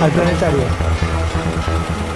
al planetario.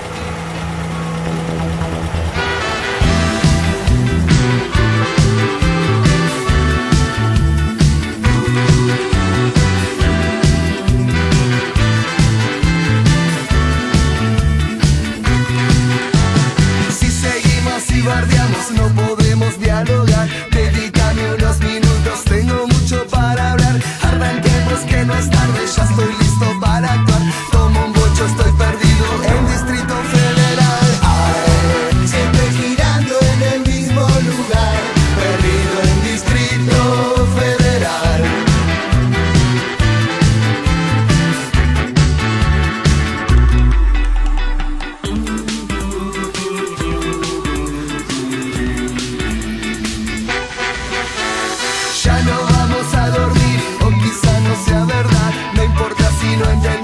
England